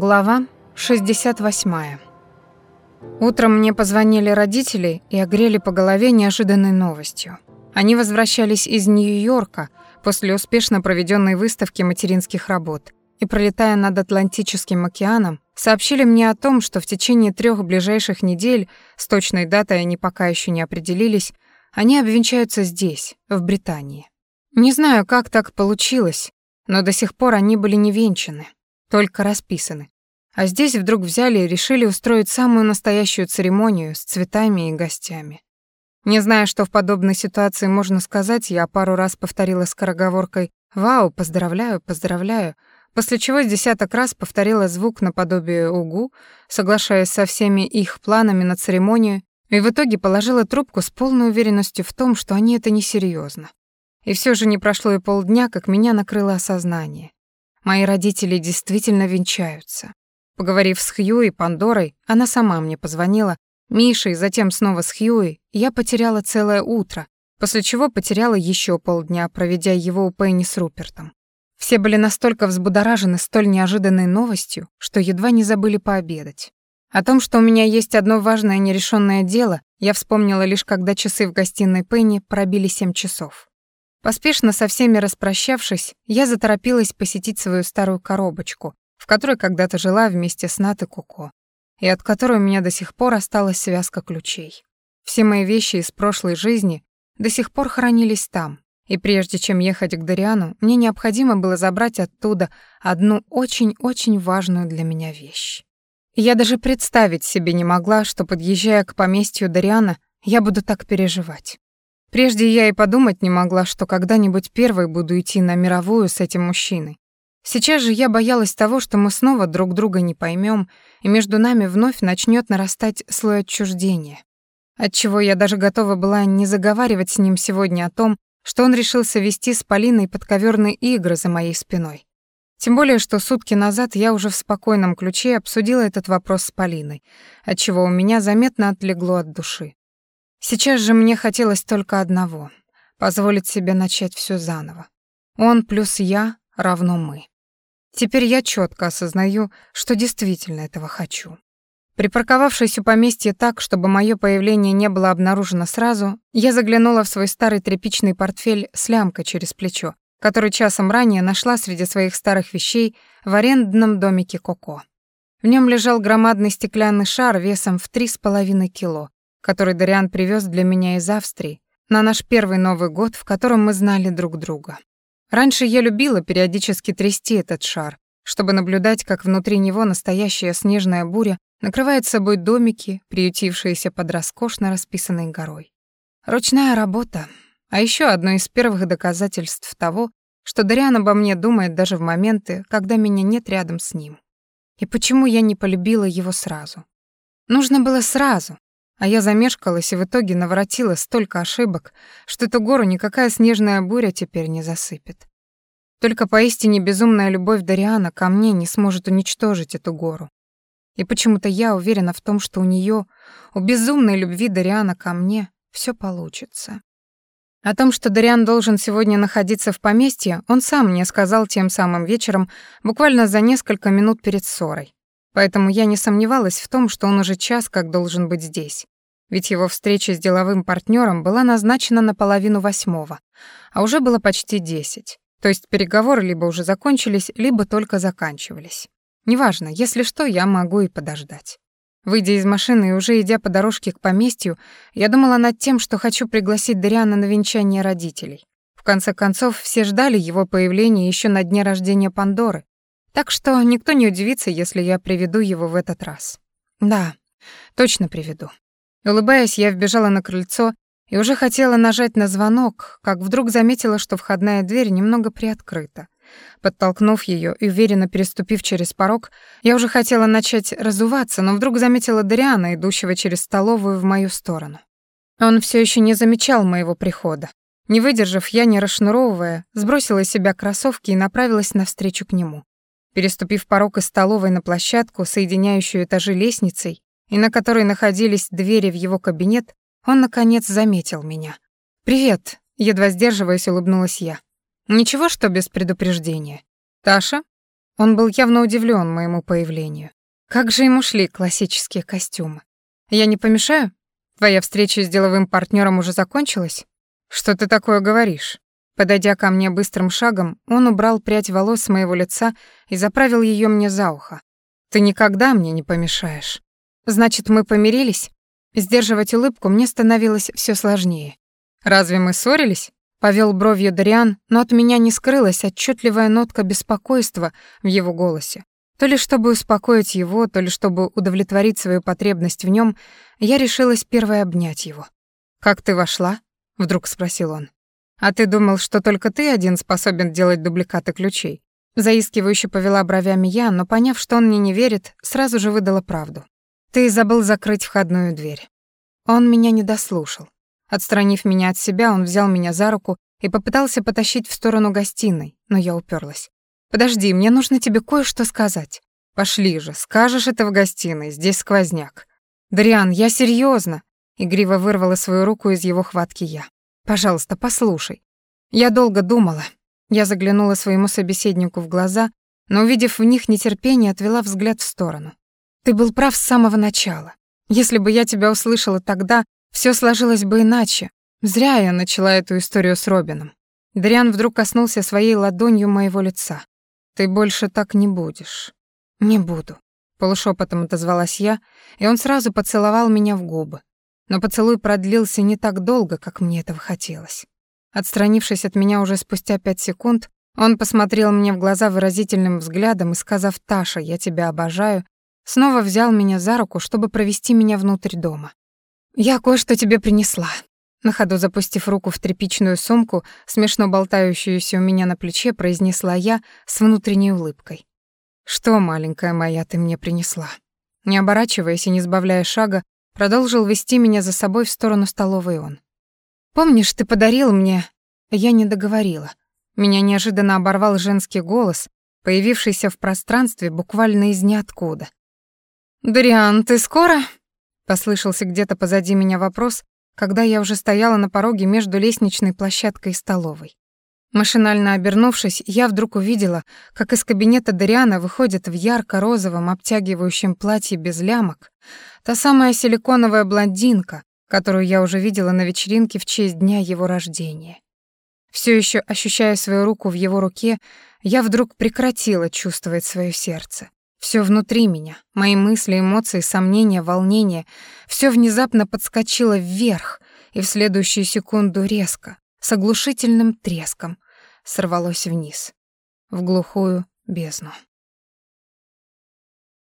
Глава 68. Утром мне позвонили родители и огрели по голове неожиданной новостью. Они возвращались из Нью-Йорка после успешно проведенной выставки материнских работ и, пролетая над Атлантическим океаном, сообщили мне о том, что в течение трех ближайших недель, с точной датой они пока еще не определились, они обвенчаются здесь, в Британии. Не знаю, как так получилось, но до сих пор они были не венчаны только расписаны. А здесь вдруг взяли и решили устроить самую настоящую церемонию с цветами и гостями. Не зная, что в подобной ситуации можно сказать, я пару раз повторила скороговоркой «Вау, поздравляю, поздравляю», после чего с десяток раз повторила звук наподобие «Угу», соглашаясь со всеми их планами на церемонию, и в итоге положила трубку с полной уверенностью в том, что они это несерьезно. И все же не прошло и полдня, как меня накрыло осознание. Мои родители действительно венчаются. Поговорив с Хью и Пандорой, она сама мне позвонила, Мишей, затем снова с Хьюи, я потеряла целое утро, после чего потеряла еще полдня, проведя его у Пенни с Рупертом. Все были настолько взбудоражены столь неожиданной новостью, что едва не забыли пообедать. О том, что у меня есть одно важное нерешенное дело, я вспомнила лишь когда часы в гостиной Пенни пробили семь часов. Поспешно со всеми распрощавшись, я заторопилась посетить свою старую коробочку, в которой когда-то жила вместе с Нат и Коко, и от которой у меня до сих пор осталась связка ключей. Все мои вещи из прошлой жизни до сих пор хранились там, и прежде чем ехать к Дариану, мне необходимо было забрать оттуда одну очень-очень важную для меня вещь. я даже представить себе не могла, что, подъезжая к поместью Дариана, я буду так переживать. Прежде я и подумать не могла, что когда-нибудь первой буду идти на мировую с этим мужчиной. Сейчас же я боялась того, что мы снова друг друга не поймем, и между нами вновь начнет нарастать слой отчуждения. Отчего я даже готова была не заговаривать с ним сегодня о том, что он решился вести с Полиной подковерные игры за моей спиной. Тем более, что сутки назад я уже в спокойном ключе обсудила этот вопрос с Полиной, отчего у меня заметно отлегло от души. Сейчас же мне хотелось только одного — позволить себе начать все заново. Он плюс я равно мы. Теперь я четко осознаю, что действительно этого хочу. Припарковавшись у поместья так, чтобы мое появление не было обнаружено сразу, я заглянула в свой старый тряпичный портфель с лямкой через плечо, который часом ранее нашла среди своих старых вещей в арендном домике Коко. В нем лежал громадный стеклянный шар весом в три с половиной кило, который Дариан привез для меня из Австрии на наш первый Новый год, в котором мы знали друг друга. Раньше я любила периодически трясти этот шар, чтобы наблюдать, как внутри него настоящая снежная буря накрывает собой домики, приютившиеся под роскошно расписанной горой. Ручная работа, а еще одно из первых доказательств того, что Дариан обо мне думает даже в моменты, когда меня нет рядом с ним. И почему я не полюбила его сразу? Нужно было сразу, а я замешкалась и в итоге наворотила столько ошибок, что эту гору никакая снежная буря теперь не засыпет. Только поистине безумная любовь Дариана ко мне не сможет уничтожить эту гору. И почему-то я уверена в том, что у нее, у безумной любви Дариана ко мне, все получится. О том, что Дариан должен сегодня находиться в поместье, он сам мне сказал тем самым вечером, буквально за несколько минут перед ссорой. Поэтому я не сомневалась в том, что он уже час как должен быть здесь. Ведь его встреча с деловым партнером была назначена на половину восьмого, а уже было почти десять. То есть переговоры либо уже закончились, либо только заканчивались. Неважно, если что, я могу и подождать. Выйдя из машины и уже идя по дорожке к поместью, я думала над тем, что хочу пригласить Дариана на венчание родителей. В конце концов, все ждали его появления еще на дне рождения Пандоры, так что никто не удивится, если я приведу его в этот раз. Да, точно приведу. Улыбаясь, я вбежала на крыльцо и уже хотела нажать на звонок, как вдруг заметила, что входная дверь немного приоткрыта. Подтолкнув ее и уверенно переступив через порог, я уже хотела начать разуваться, но вдруг заметила Дариана, идущего через столовую в мою сторону. Он все еще не замечал моего прихода. Не выдержав, я, не расшнуровывая, сбросила из себя кроссовки и направилась навстречу к нему. Переступив порог из столовой на площадку, соединяющую этажи лестницей, и на которой находились двери в его кабинет, он, наконец, заметил меня. «Привет», — едва сдерживаясь, улыбнулась я. «Ничего, что без предупреждения». «Таша?» Он был явно удивлен моему появлению. Как же ему шли классические костюмы. Я не помешаю? Твоя встреча с деловым партнером уже закончилась? Что ты такое говоришь? Подойдя ко мне быстрым шагом, он убрал прядь волос с моего лица и заправил ее мне за ухо. Ты никогда мне не помешаешь. Значит, мы помирились? Сдерживать улыбку мне становилось все сложнее. Разве мы ссорились? Повел бровью Дариан, но от меня не скрылась отчетливая нотка беспокойства в его голосе. То ли чтобы успокоить его, то ли чтобы удовлетворить свою потребность в нем, я решилась первой обнять его. «Как ты вошла?» — вдруг спросил он. «А ты думал, что только ты один способен делать дубликаты ключей?» Заискивающе повела бровями я, но, поняв, что он мне не верит, сразу же выдала правду. «Ты забыл закрыть входную дверь». Он меня не дослушал. Отстранив меня от себя, он взял меня за руку и попытался потащить в сторону гостиной, но я уперлась. «Подожди, мне нужно тебе кое-что сказать». «Пошли же, скажешь это в гостиной, здесь сквозняк». «Дриан, я серьезно. игриво вырвала свою руку из его хватки я. Пожалуйста, послушай. Я долго думала. Я заглянула своему собеседнику в глаза, но, увидев в них нетерпение, отвела взгляд в сторону. Ты был прав с самого начала. Если бы я тебя услышала тогда, все сложилось бы иначе. Зря я начала эту историю с Робином. Дриан вдруг коснулся своей ладонью моего лица. Ты больше так не будешь. Не буду. Полушепотом отозвалась я, и он сразу поцеловал меня в губы но поцелуй продлился не так долго, как мне этого хотелось. Отстранившись от меня уже спустя пять секунд, он посмотрел мне в глаза выразительным взглядом и, сказав «Таша, я тебя обожаю», снова взял меня за руку, чтобы провести меня внутрь дома. «Я кое-что тебе принесла», на ходу запустив руку в тряпичную сумку, смешно болтающуюся у меня на плече, произнесла я с внутренней улыбкой. «Что, маленькая моя, ты мне принесла?» Не оборачиваясь и не сбавляя шага, Продолжил вести меня за собой в сторону столовой он. «Помнишь, ты подарил мне...» Я не договорила. Меня неожиданно оборвал женский голос, появившийся в пространстве буквально из ниоткуда. «Дриан, ты скоро?» Послышался где-то позади меня вопрос, когда я уже стояла на пороге между лестничной площадкой и столовой. Машинально обернувшись, я вдруг увидела, как из кабинета Дариана выходит в ярко-розовом обтягивающем платье без лямок та самая силиконовая блондинка, которую я уже видела на вечеринке в честь дня его рождения. Все еще ощущая свою руку в его руке, я вдруг прекратила чувствовать свое сердце. Все внутри меня, мои мысли, эмоции, сомнения, волнение, все внезапно подскочило вверх и в следующую секунду резко, с оглушительным треском сорвалось вниз, в глухую бездну.